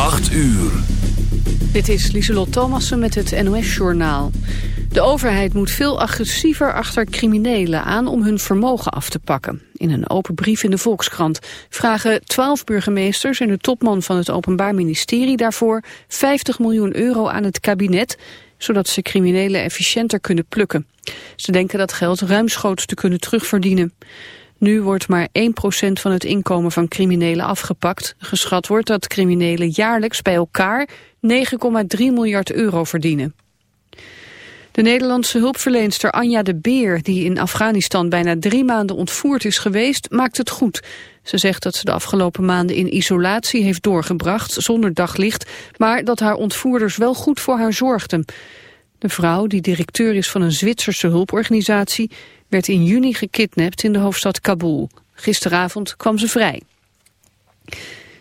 8 uur. Dit is Lieselot Thomassen met het NOS-journaal. De overheid moet veel agressiever achter criminelen aan om hun vermogen af te pakken. In een open brief in de Volkskrant vragen twaalf burgemeesters en de topman van het Openbaar Ministerie daarvoor 50 miljoen euro aan het kabinet, zodat ze criminelen efficiënter kunnen plukken. Ze denken dat geld ruimschoots te kunnen terugverdienen. Nu wordt maar 1% van het inkomen van criminelen afgepakt. Geschat wordt dat criminelen jaarlijks bij elkaar 9,3 miljard euro verdienen. De Nederlandse hulpverleenster Anja de Beer, die in Afghanistan bijna drie maanden ontvoerd is geweest, maakt het goed. Ze zegt dat ze de afgelopen maanden in isolatie heeft doorgebracht, zonder daglicht, maar dat haar ontvoerders wel goed voor haar zorgden. De vrouw, die directeur is van een Zwitserse hulporganisatie, werd in juni gekidnapt in de hoofdstad Kabul. Gisteravond kwam ze vrij.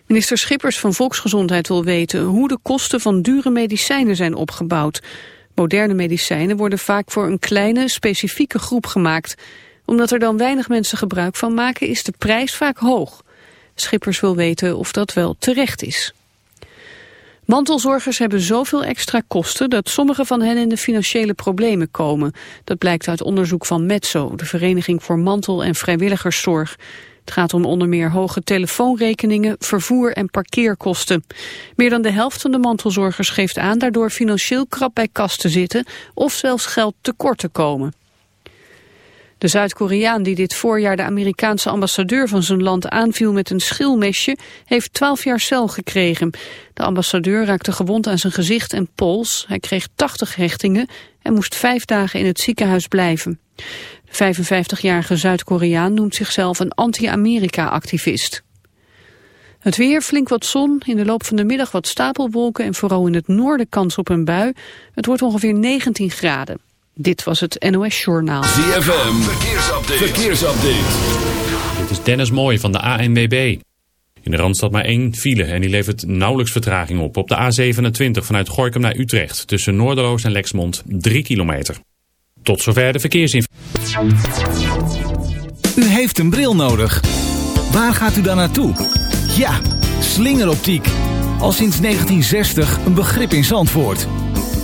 Minister Schippers van Volksgezondheid wil weten hoe de kosten van dure medicijnen zijn opgebouwd. Moderne medicijnen worden vaak voor een kleine, specifieke groep gemaakt. Omdat er dan weinig mensen gebruik van maken is de prijs vaak hoog. Schippers wil weten of dat wel terecht is. Mantelzorgers hebben zoveel extra kosten dat sommige van hen in de financiële problemen komen. Dat blijkt uit onderzoek van Metso, de Vereniging voor Mantel- en Vrijwilligerszorg. Het gaat om onder meer hoge telefoonrekeningen, vervoer en parkeerkosten. Meer dan de helft van de mantelzorgers geeft aan daardoor financieel krap bij kas te zitten of zelfs geld tekort te komen. De Zuid-Koreaan die dit voorjaar de Amerikaanse ambassadeur van zijn land aanviel met een schilmesje, heeft 12 jaar cel gekregen. De ambassadeur raakte gewond aan zijn gezicht en pols. Hij kreeg 80 hechtingen en moest vijf dagen in het ziekenhuis blijven. De 55-jarige Zuid-Koreaan noemt zichzelf een anti-Amerika-activist. Het weer, flink wat zon, in de loop van de middag wat stapelwolken en vooral in het noorden kans op een bui. Het wordt ongeveer 19 graden. Dit was het NOS Journaal. ZFM, verkeersupdate. verkeersupdate. Dit is Dennis Mooij van de ANWB. In de Randstad maar één file en die levert nauwelijks vertraging op. Op de A27 vanuit Gorkum naar Utrecht tussen Noorderloos en Lexmond 3 kilometer. Tot zover de verkeersinformatie. U heeft een bril nodig. Waar gaat u dan naartoe? Ja, slingeroptiek. Al sinds 1960 een begrip in Zandvoort.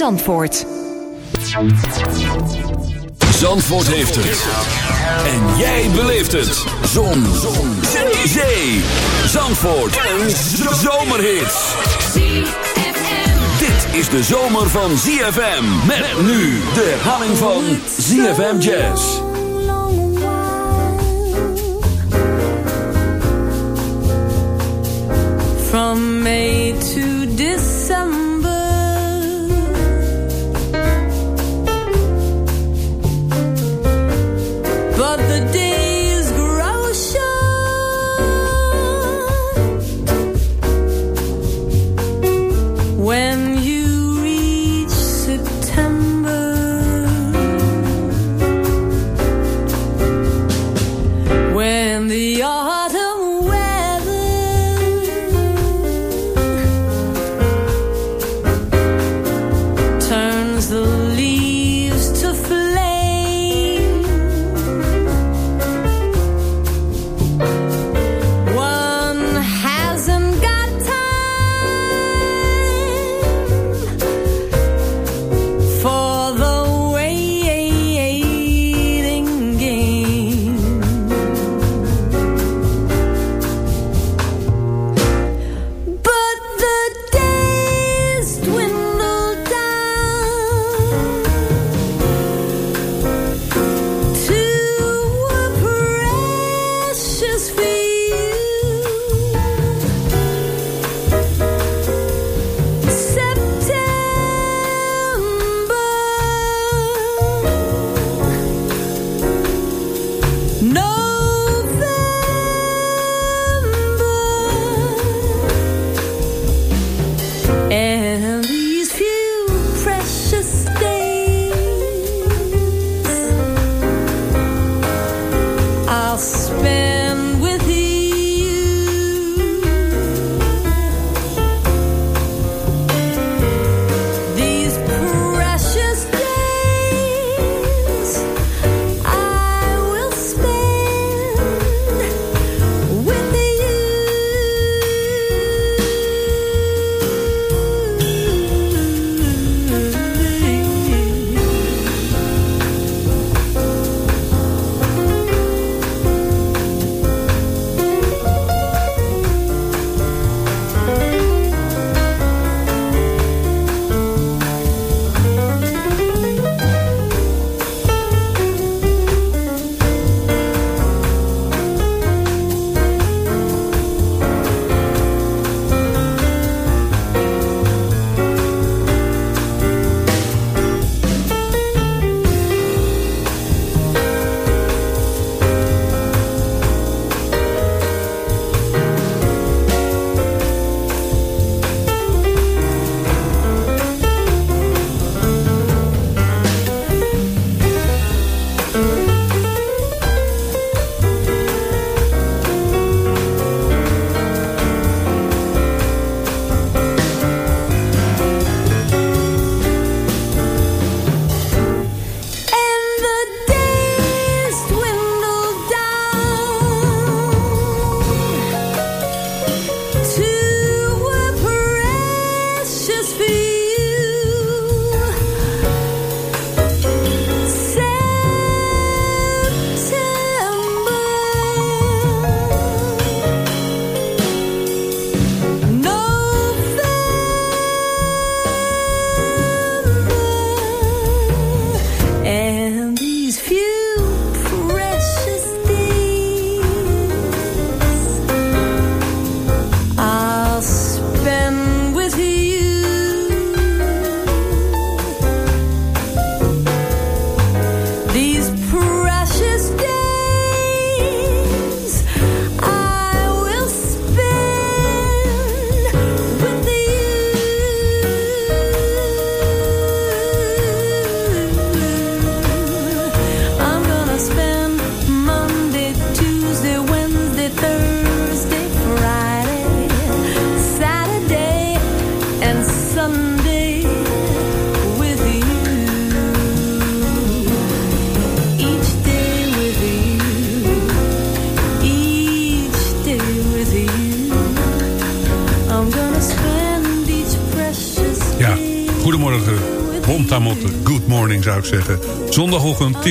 Zandvoort. Zandvoort heeft het. En jij beleeft het. Zon. Zon. Zee. Zandvoort. Een zomerhit. Dit is de zomer van ZFM. Met nu de herhaling van ZFM Jazz. From May to December of the day.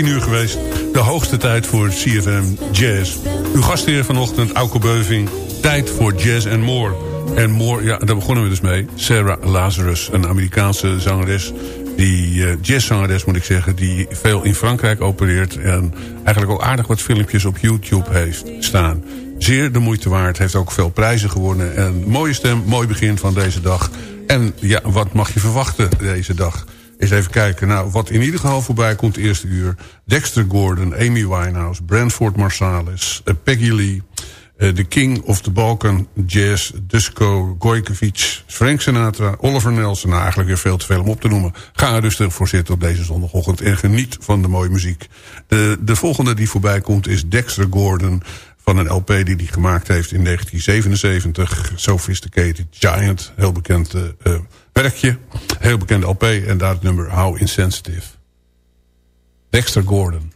10 uur geweest. De hoogste tijd voor CFM Jazz. Uw gastheer vanochtend, Auke Beuving. Tijd voor jazz en more. En more, ja, daar begonnen we dus mee. Sarah Lazarus, een Amerikaanse zangeres. Die eh, jazzzangeres moet ik zeggen. Die veel in Frankrijk opereert. En eigenlijk ook aardig wat filmpjes op YouTube heeft staan. Zeer de moeite waard. Heeft ook veel prijzen gewonnen. En mooie stem, mooi begin van deze dag. En ja, wat mag je verwachten deze dag? Eens even kijken. Nou, wat in ieder geval voorbij komt eerste uur. Dexter Gordon, Amy Winehouse, Brentford Marsalis, eh, Peggy Lee... eh, The King of the Balkan Jazz, Dusko Gojkovic, Frank Sinatra, Oliver Nelson. Nou, eigenlijk weer veel te veel om op te noemen. Ga er rustig voor zitten op deze zondagochtend en geniet van de mooie muziek. De, de volgende die voorbij komt is Dexter Gordon van een LP die hij gemaakt heeft in 1977. Sophisticated Giant, heel bekend eh, werkje. Heel bekend LP en daar het nummer How Insensitive. Dexter Gordon.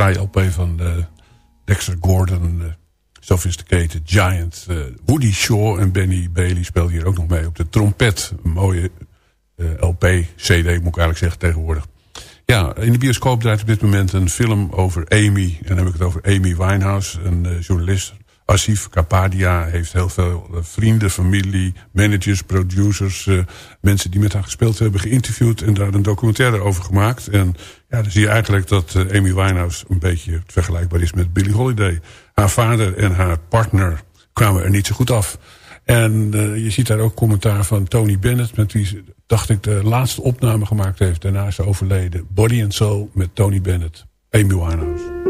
Vrij LP van uh, Dexter Gordon, uh, Sophisticated Giant. Uh, Woody Shaw en Benny Bailey speelden hier ook nog mee op de trompet. Een mooie LP, CD moet ik eigenlijk zeggen tegenwoordig. Ja, in de bioscoop draait op dit moment een film over Amy. En dan heb ik het over Amy Winehouse, een journalist Asif Kapadia heeft heel veel eh, vrienden, familie, managers, producers... Mensen die met haar gespeeld hebben geïnterviewd... en daar een documentaire over gemaakt. En ja, dan zie je eigenlijk dat uh, Amy Winehouse een beetje vergelijkbaar is met Billie Holiday. Haar vader en haar partner kwamen er niet zo goed af. En je ziet daar ook commentaar van Tony Bennett... met wie ze, dacht ik, de laatste opname gemaakt heeft. Daarna is ze overleden. Body and Soul met Tony Bennett. Amy Winehouse.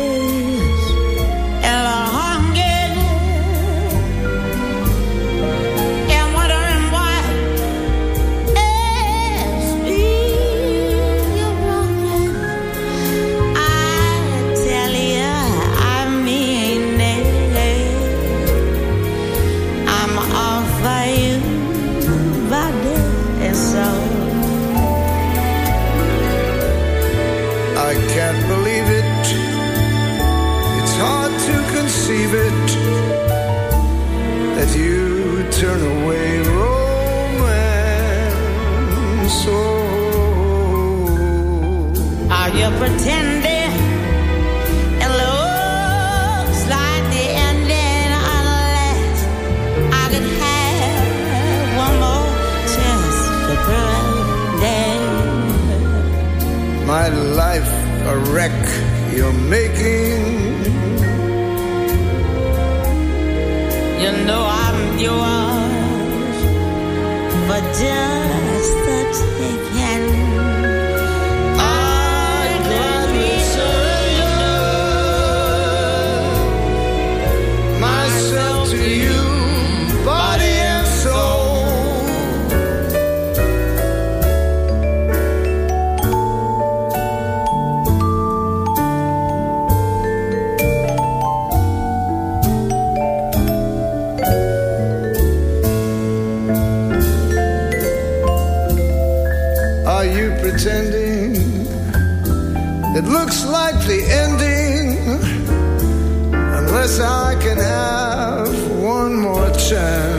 You're making the ending unless I can have one more chance.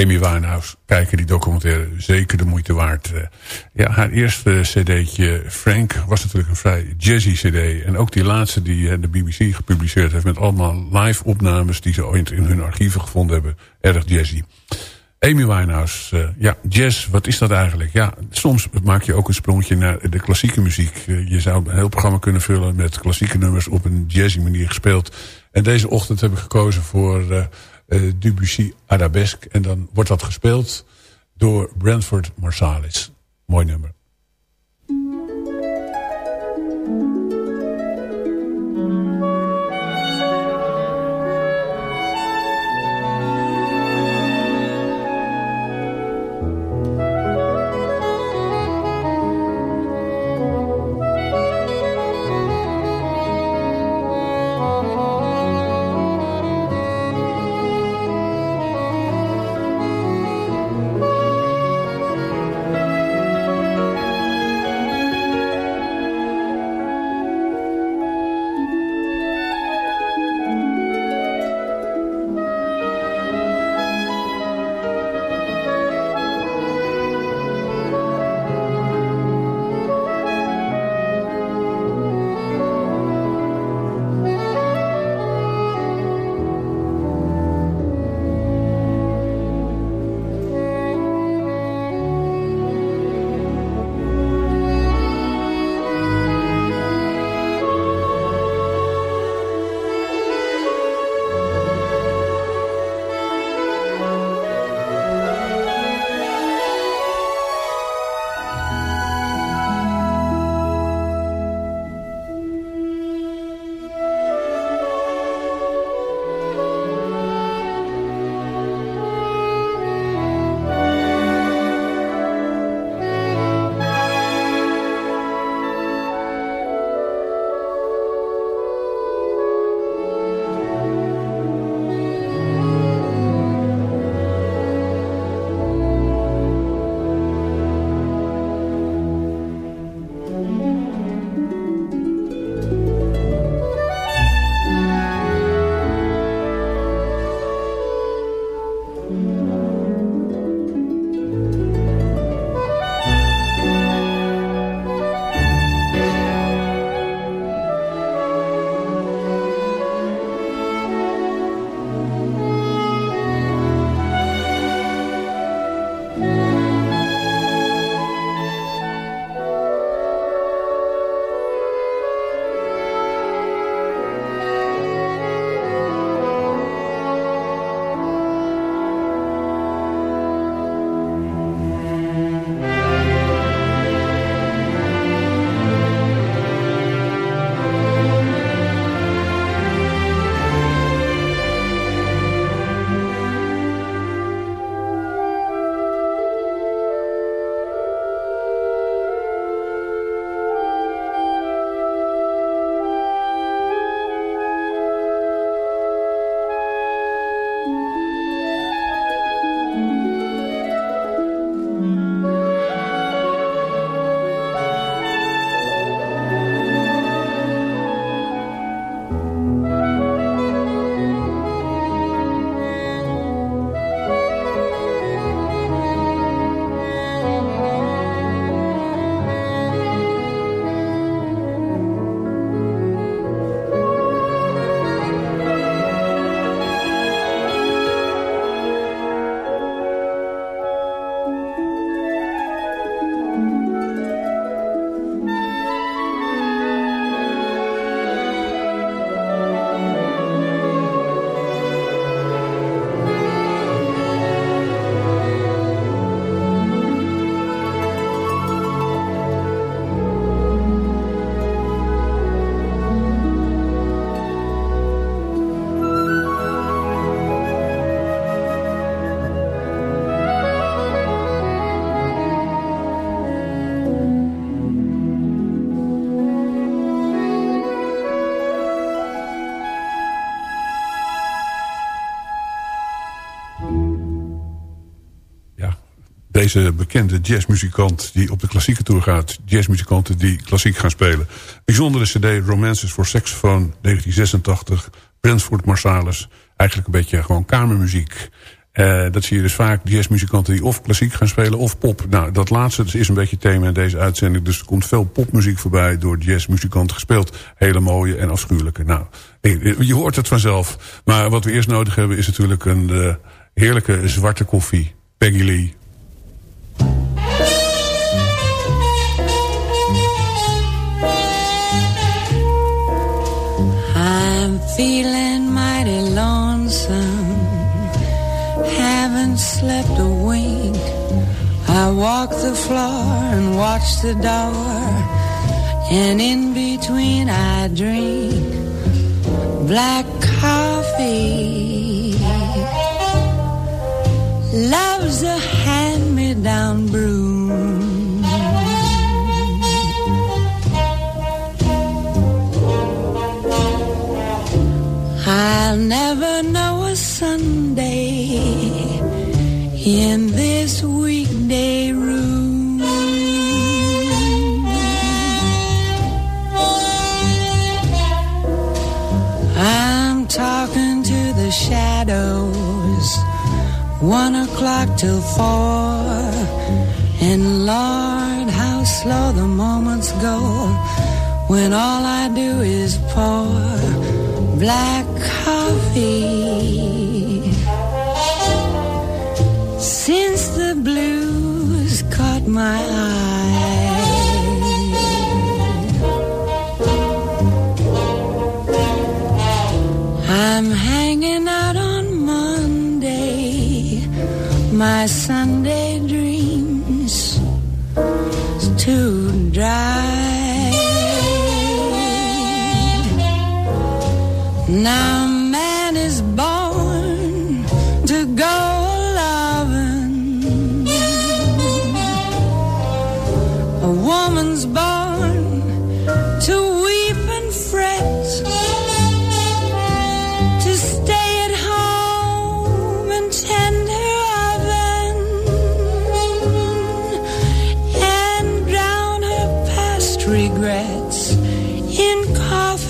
Amy Winehouse. Kijken die documentaire. Zeker de moeite waard. Eh, ja, haar eerste cd'tje Frank was natuurlijk een vrij jazzy cd. En ook die laatste die eh, de BBC gepubliceerd heeft... met allemaal live opnames die ze ooit in hun archieven gevonden hebben. Erg jazzy. Amy Winehouse, uh, ja, jazz, wat is dat eigenlijk? Ja, soms maak je ook een sprongje naar de klassieke muziek. je zou een heel programma kunnen vullen met klassieke nummers op een jazzy manier gespeeld. En deze ochtend heb ik gekozen voor Debussy Arabesque. En dan wordt dat gespeeld door Brentford Marsalis. Mooi nummer. Deze bekende jazzmuzikant die op de klassieke tour gaat. Jazzmuzikanten die klassiek gaan spelen. Bijzondere cd Romances voor Saxophone 1986. Brentford Marsalis. Eigenlijk een beetje gewoon kamermuziek. Uh, dat zie je dus vaak jazzmuzikanten die of klassiek gaan spelen of pop. Nou, dat laatste is een beetje thema in deze uitzending. Dus er komt veel popmuziek voorbij door jazzmuzikanten gespeeld. Hele mooie en afschuwelijke. Nou, je hoort het vanzelf. Maar wat we eerst nodig hebben is natuurlijk een uh, heerlijke zwarte koffie. Peggy Lee. Feeling mighty lonesome. Haven't slept a wink. I walk the floor and watch the door. And in between I drink Black coffee. Love's a hand-me-down broom I'll never know a Sunday in this weekday room. I'm talking to the shadows, one o'clock till four. And Lord, how slow the moments go when all I do is pour black coffee. Since the blues caught my eye, I'm hanging out on Monday, my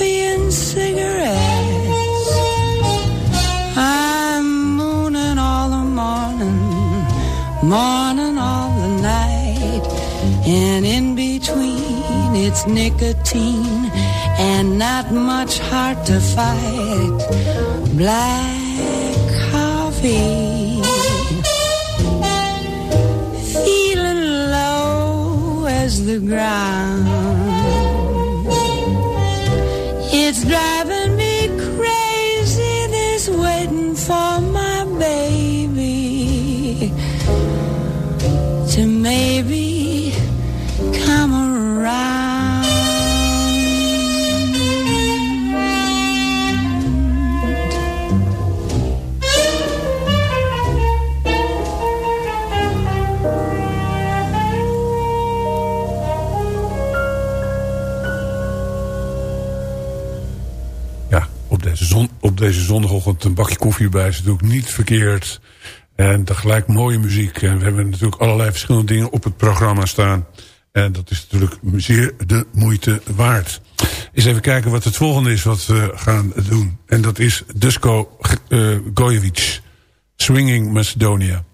coffee and cigarettes. I'm mooning all the morning, morning all the night, and in between it's nicotine and not much heart to fight. Black coffee, feeling low as the ground. Deze zondagochtend een bakje koffie erbij is natuurlijk niet verkeerd. En tegelijk mooie muziek. En we hebben natuurlijk allerlei verschillende dingen op het programma staan. En dat is natuurlijk zeer de moeite waard. Eens even kijken wat het volgende is wat we gaan doen. En dat is Dusko uh, Gojevic. Swinging Macedonia.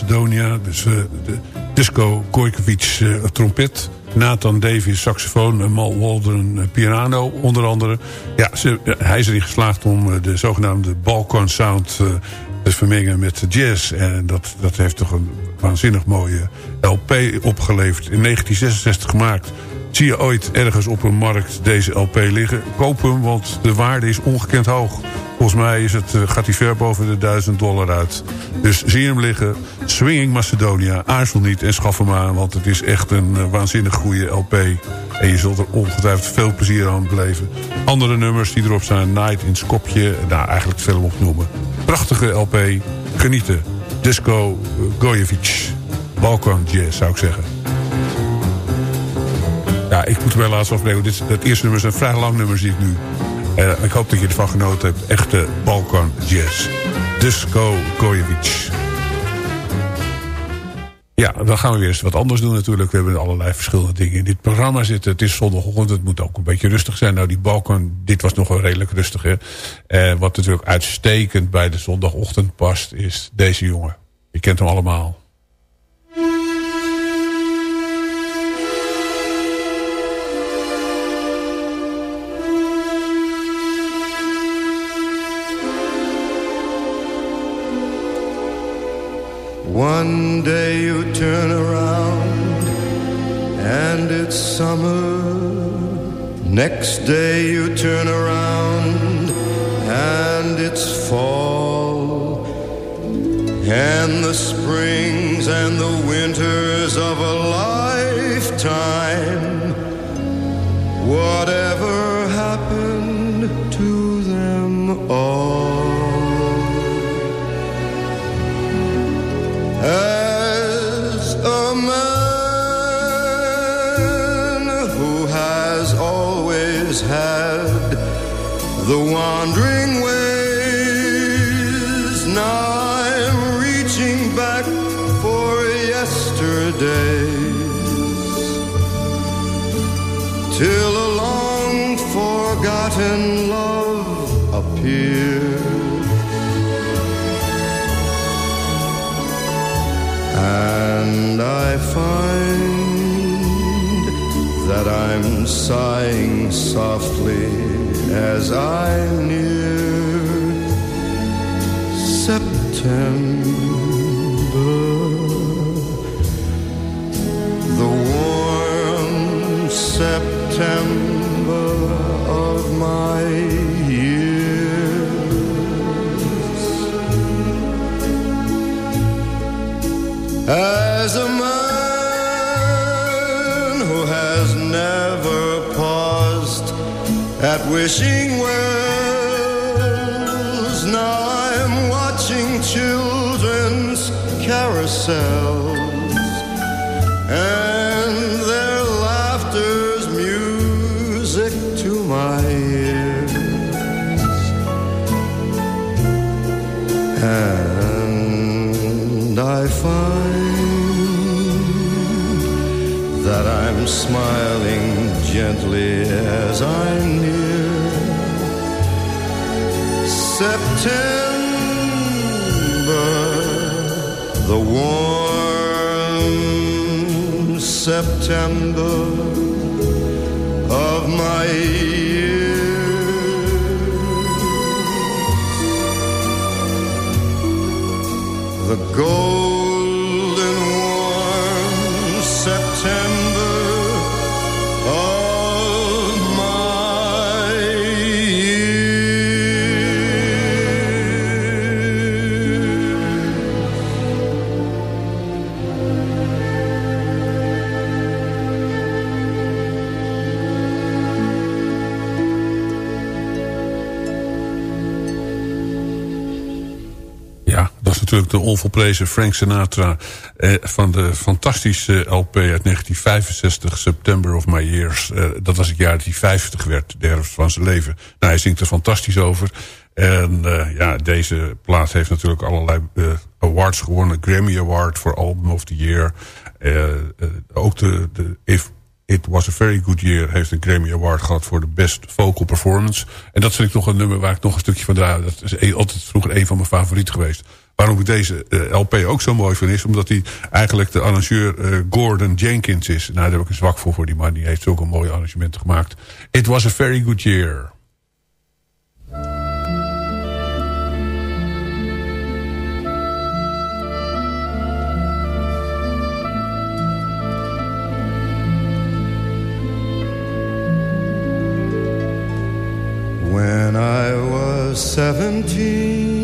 Macedonia. Dus eh, de Disco Kojkovic eh, trompet. Nathan Davies saxofoon. en Mal Waldron eh, piano onder andere. Ja, ze, eh, hij is erin geslaagd om eh, de zogenaamde Balkan Sound... eh, te vermengen met jazz. En dat, dat heeft toch een waanzinnig mooie LP opgeleverd. In 1966 gemaakt. Zie je ooit ergens op een markt deze LP liggen? Koop hem, want de waarde is ongekend hoog. Volgens mij is het, eh, gaat hij ver boven de 1000 dollar uit. Dus zie hem liggen. Swinging Macedonia. Aarzel niet en schaf hem aan. Want het is echt een eh, waanzinnig goede LP. En je zult er ongetwijfeld veel plezier aan beleven. Andere nummers die erop staan. Night in Skopje. Nou, eigenlijk veel op noemen. Prachtige LP. Genieten. Disco eh, Gojevic. Balkan Jazz zou ik zeggen. Ja, ik moet er wel laatst afbreken. Dit, het eerste nummer een vrij lang nummer, zie ik nu. Eh, ik hoop dat je ervan genoten hebt. Echte Balkan Jazz. Disco Gojevic. Ja, dan gaan we weer eens wat anders doen natuurlijk. We hebben allerlei verschillende dingen in dit programma zitten. Het is zondagochtend, het moet ook een beetje rustig zijn. Nou, die Balkan, dit was nog wel redelijk rustig. Hè? Eh, wat natuurlijk uitstekend bij de zondagochtend past, is deze jongen. Je kent hem allemaal. One day you turn around and it's summer. Next day you turn around and it's fall. And the springs and the winters of a lifetime. Whatever As a man who has always had the wandering ways, now I'm reaching back for yesterdays till a long forgotten love appears. And I find that I'm sighing softly as I near September. As a man who has never paused at wishing wells, now I'm watching children's carousels. And smiling gently as I'm near September, the warm September of my years. The golden de onvolprezen Frank Sinatra... Eh, van de fantastische LP uit 1965, September of My Years. Eh, dat was het jaar dat hij 50 werd, de herfst van zijn leven. Nou, hij zingt er fantastisch over. En eh, ja, deze plaat heeft natuurlijk allerlei eh, awards gewonnen. Grammy Award voor Album of the Year. Eh, eh, ook de, de If It Was a Very Good Year heeft een Grammy Award gehad voor de Best Vocal Performance. En dat vind ik nog een nummer waar ik nog een stukje van draai. Dat is e- altijd vroeger een van mijn favorieten geweest. Waarom ik deze eh, LP ook zo mooi vind is... omdat hij eigenlijk de arrangeur eh, Gordon Jenkins is. Nou, daar heb ik een zwak voor, voor die man. Die heeft zulke mooie arrangementen gemaakt. It was a very good year. When I was seventeen,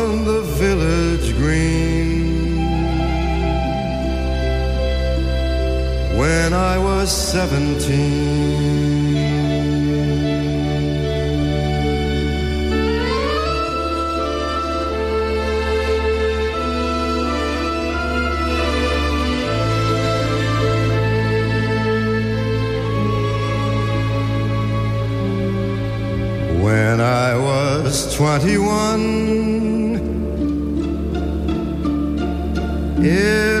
When I was seventeen. When I was 21, it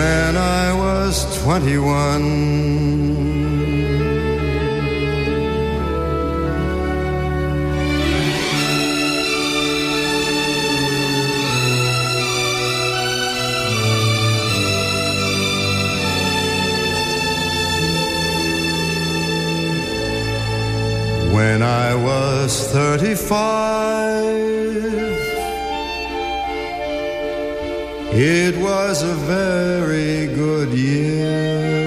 when I was 21. When I was 35, it was a very good year.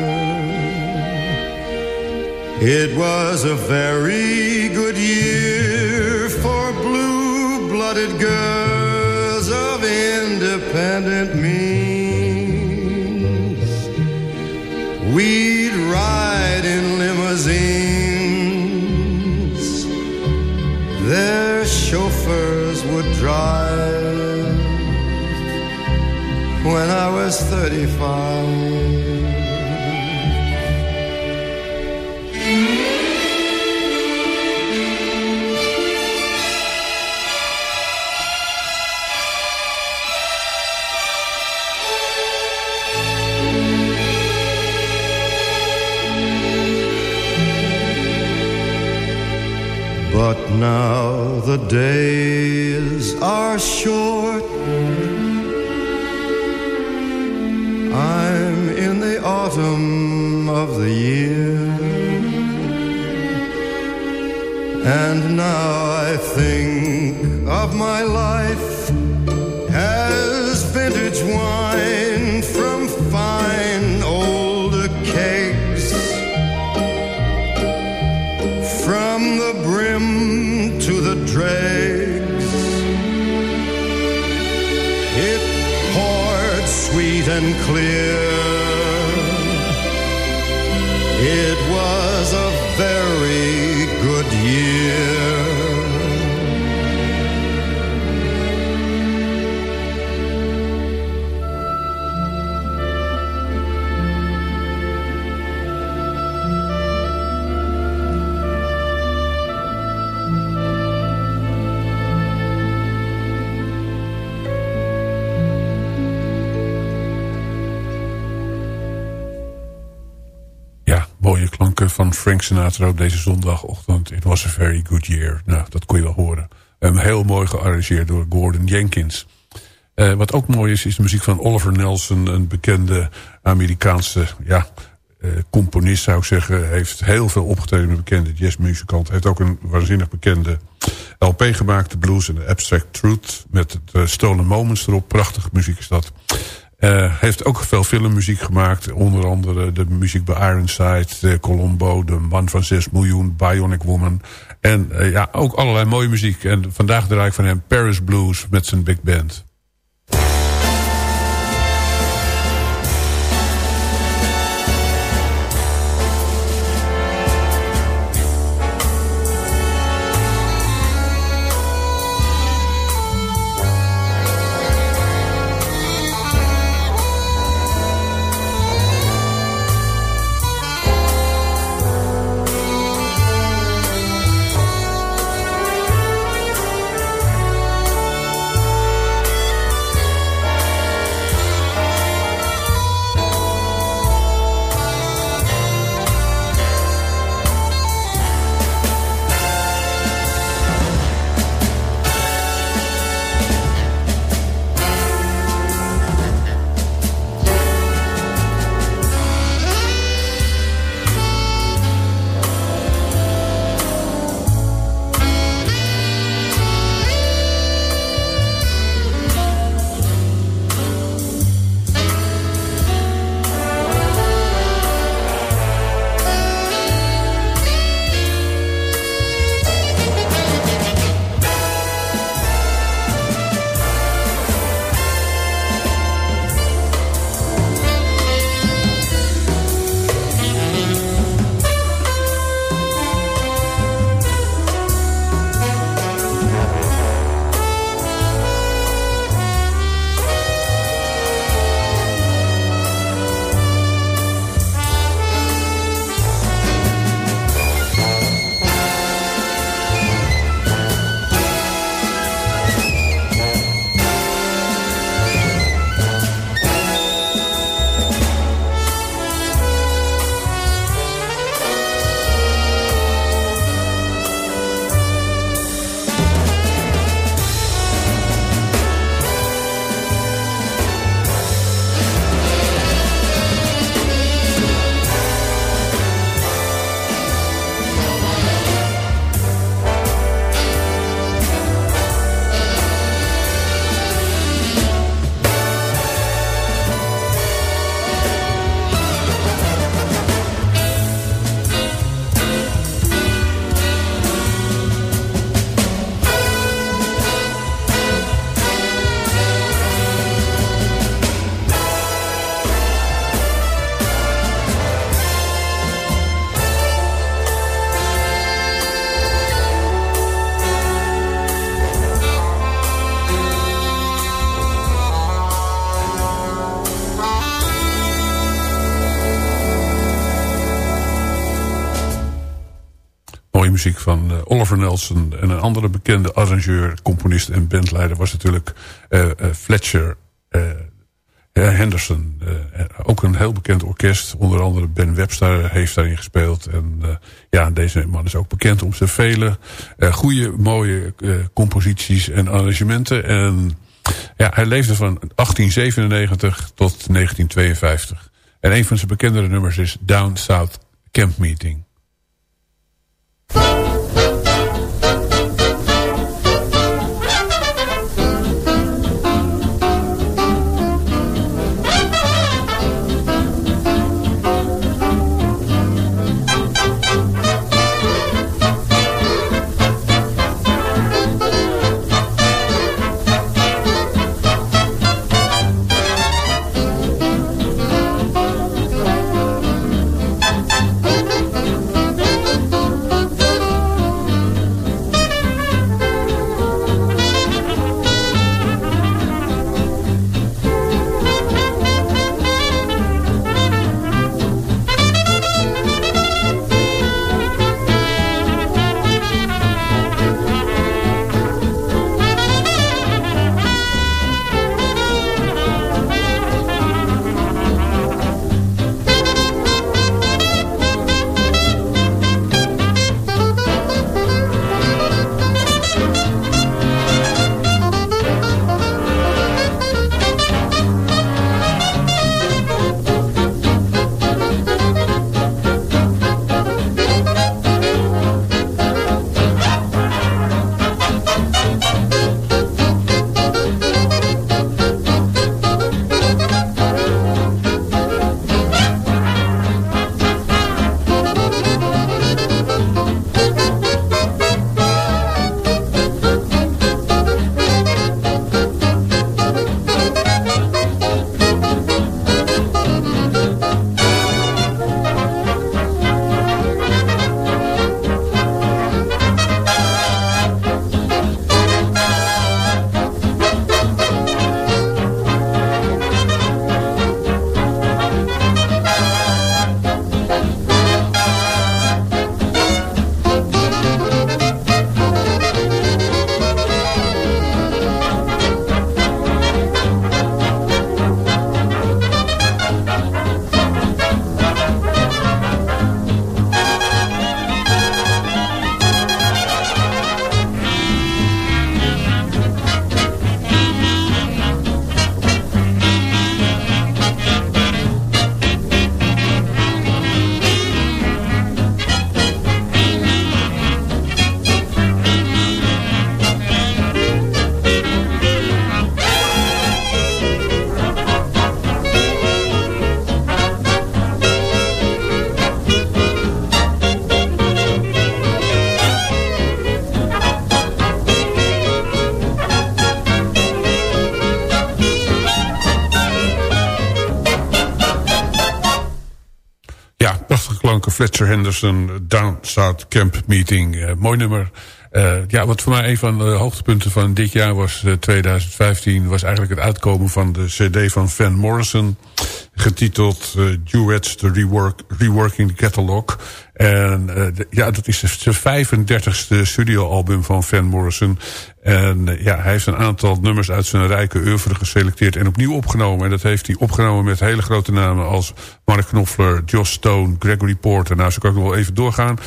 It was a very good year for blue blooded girls when I was 35. But now the days are short. Autumn of the year. And now I think of my life Frank Sinatra op deze zondagochtend. It was a very good year. Nou, dat kon je wel horen. Um, heel mooi gearrangeerd door Gordon Jenkins. Eh, wat ook mooi is, is de muziek van Oliver Nelson. Een bekende Amerikaanse ja, eh, componist zou ik zeggen. Heeft heel veel opgetreden met bekende jazzmuzikant. Heeft ook een waanzinnig bekende LP gemaakt, The Blues and the Abstract Truth... met uh, Stolen Moments erop. Prachtige muziek is dat. Uh, heeft ook veel filmmuziek gemaakt. Onder andere de muziek bij Ironside, de Colombo... de Man van 6 miljoen, Bionic Woman... En uh, ja, ook allerlei mooie muziek. En vandaag draai ik van hem Paris Blues met zijn big band. Van uh, Oliver Nelson. En een andere bekende arrangeur, componist en bandleider was natuurlijk uh, uh, Fletcher Henderson. ook een heel bekend orkest. Onder andere Ben Webster heeft daarin gespeeld. En ja, deze man is ook bekend om zijn vele goede, mooie composities en arrangementen. En ja, hij leefde van 1897 tot 1952. En een van zijn bekendere nummers is Down South Camp Meeting. Boom. Fletcher Henderson, Down South Camp Meeting. Uh, mooi nummer. Uh, ja, wat voor mij een van de hoogtepunten van dit jaar was, uh, 2015... was eigenlijk het uitkomen van de cd van Van Morrison... getiteld uh, Duets, the rework, Reworking the Catalog. En de, ja, dat is de 35ste studioalbum van Van Morrison. En ja, hij heeft een aantal nummers uit zijn rijke oeuvre geselecteerd... en opnieuw opgenomen. En dat heeft hij opgenomen met hele grote namen als Mark Knopfler, Joss Stone, Gregory Porter. Nou, zo kan ik nog wel even doorgaan.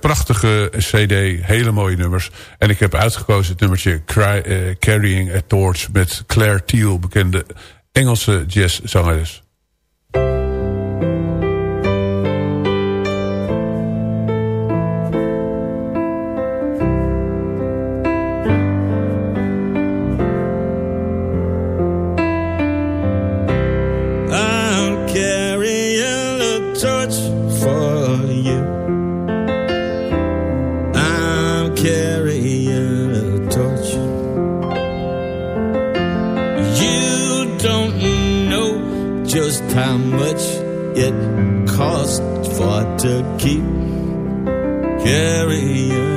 prachtige cd, hele mooie nummers. En ik heb uitgekozen het nummertje Cry, uh, Carrying a Torch... met Claire Thiel, bekende Engelse jazzzangeres. It costs for to keep carrying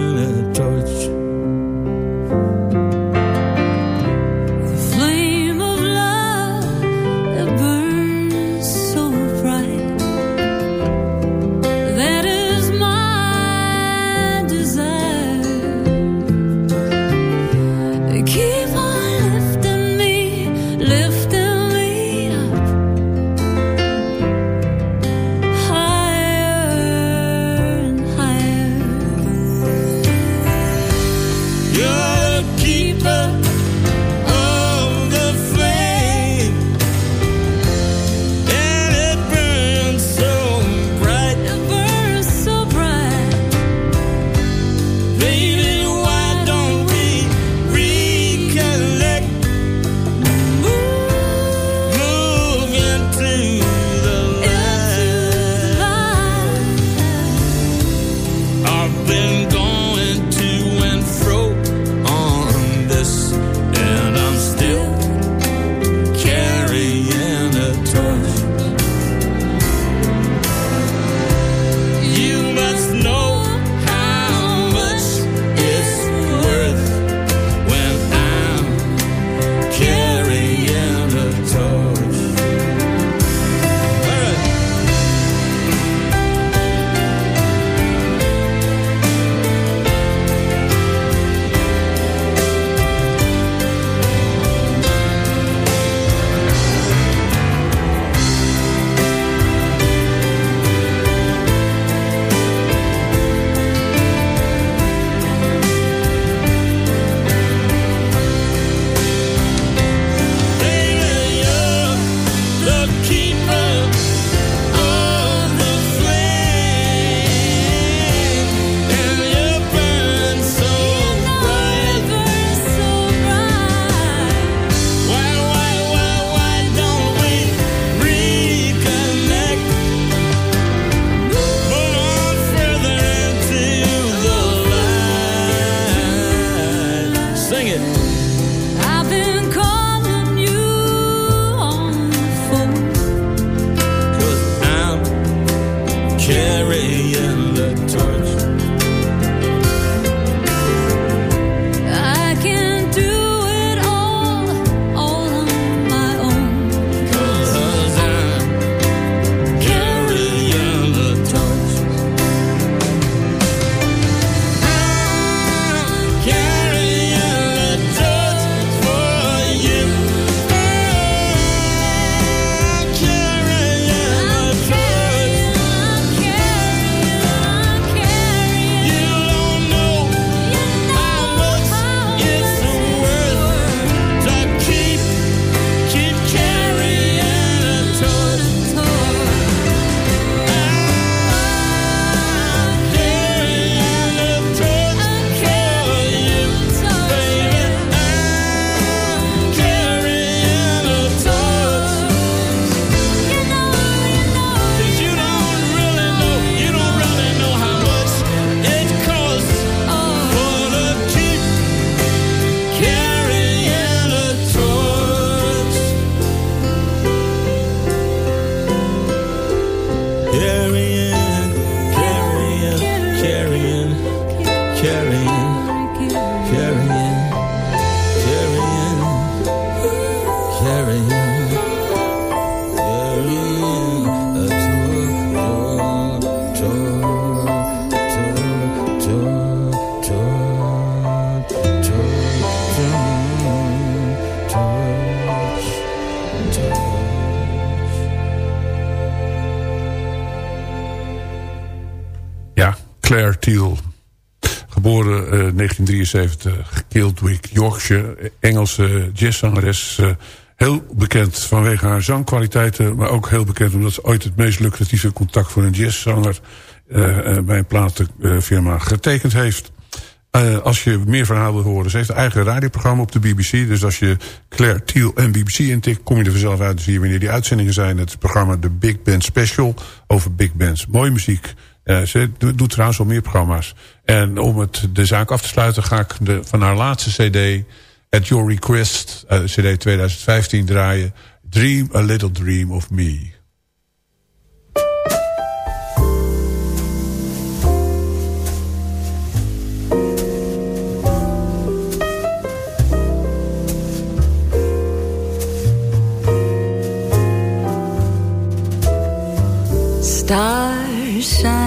1973, Guildwick, Yorkshire. Engelse jazzzangeres. Uh, heel bekend vanwege haar zangkwaliteiten. Maar ook heel bekend omdat ze ooit het meest lucratieve contact voor een jazzzanger... Uh, bij een platenfirma getekend heeft. Als je meer verhaal wil horen. Ze heeft een eigen radioprogramma op de BBC. Dus als je Claire Thiel en BBC intikt... kom je er vanzelf uit. zie je wanneer die uitzendingen zijn. Het programma The Big Band Special over big bands. Mooie muziek. Uh, ze doet trouwens wel meer programma's. En om het, de zaak af te sluiten ga ik de, van haar laatste cd... At Your Request, uh, cd 2015 draaien... Dream a Little Dream of Me. Stars shining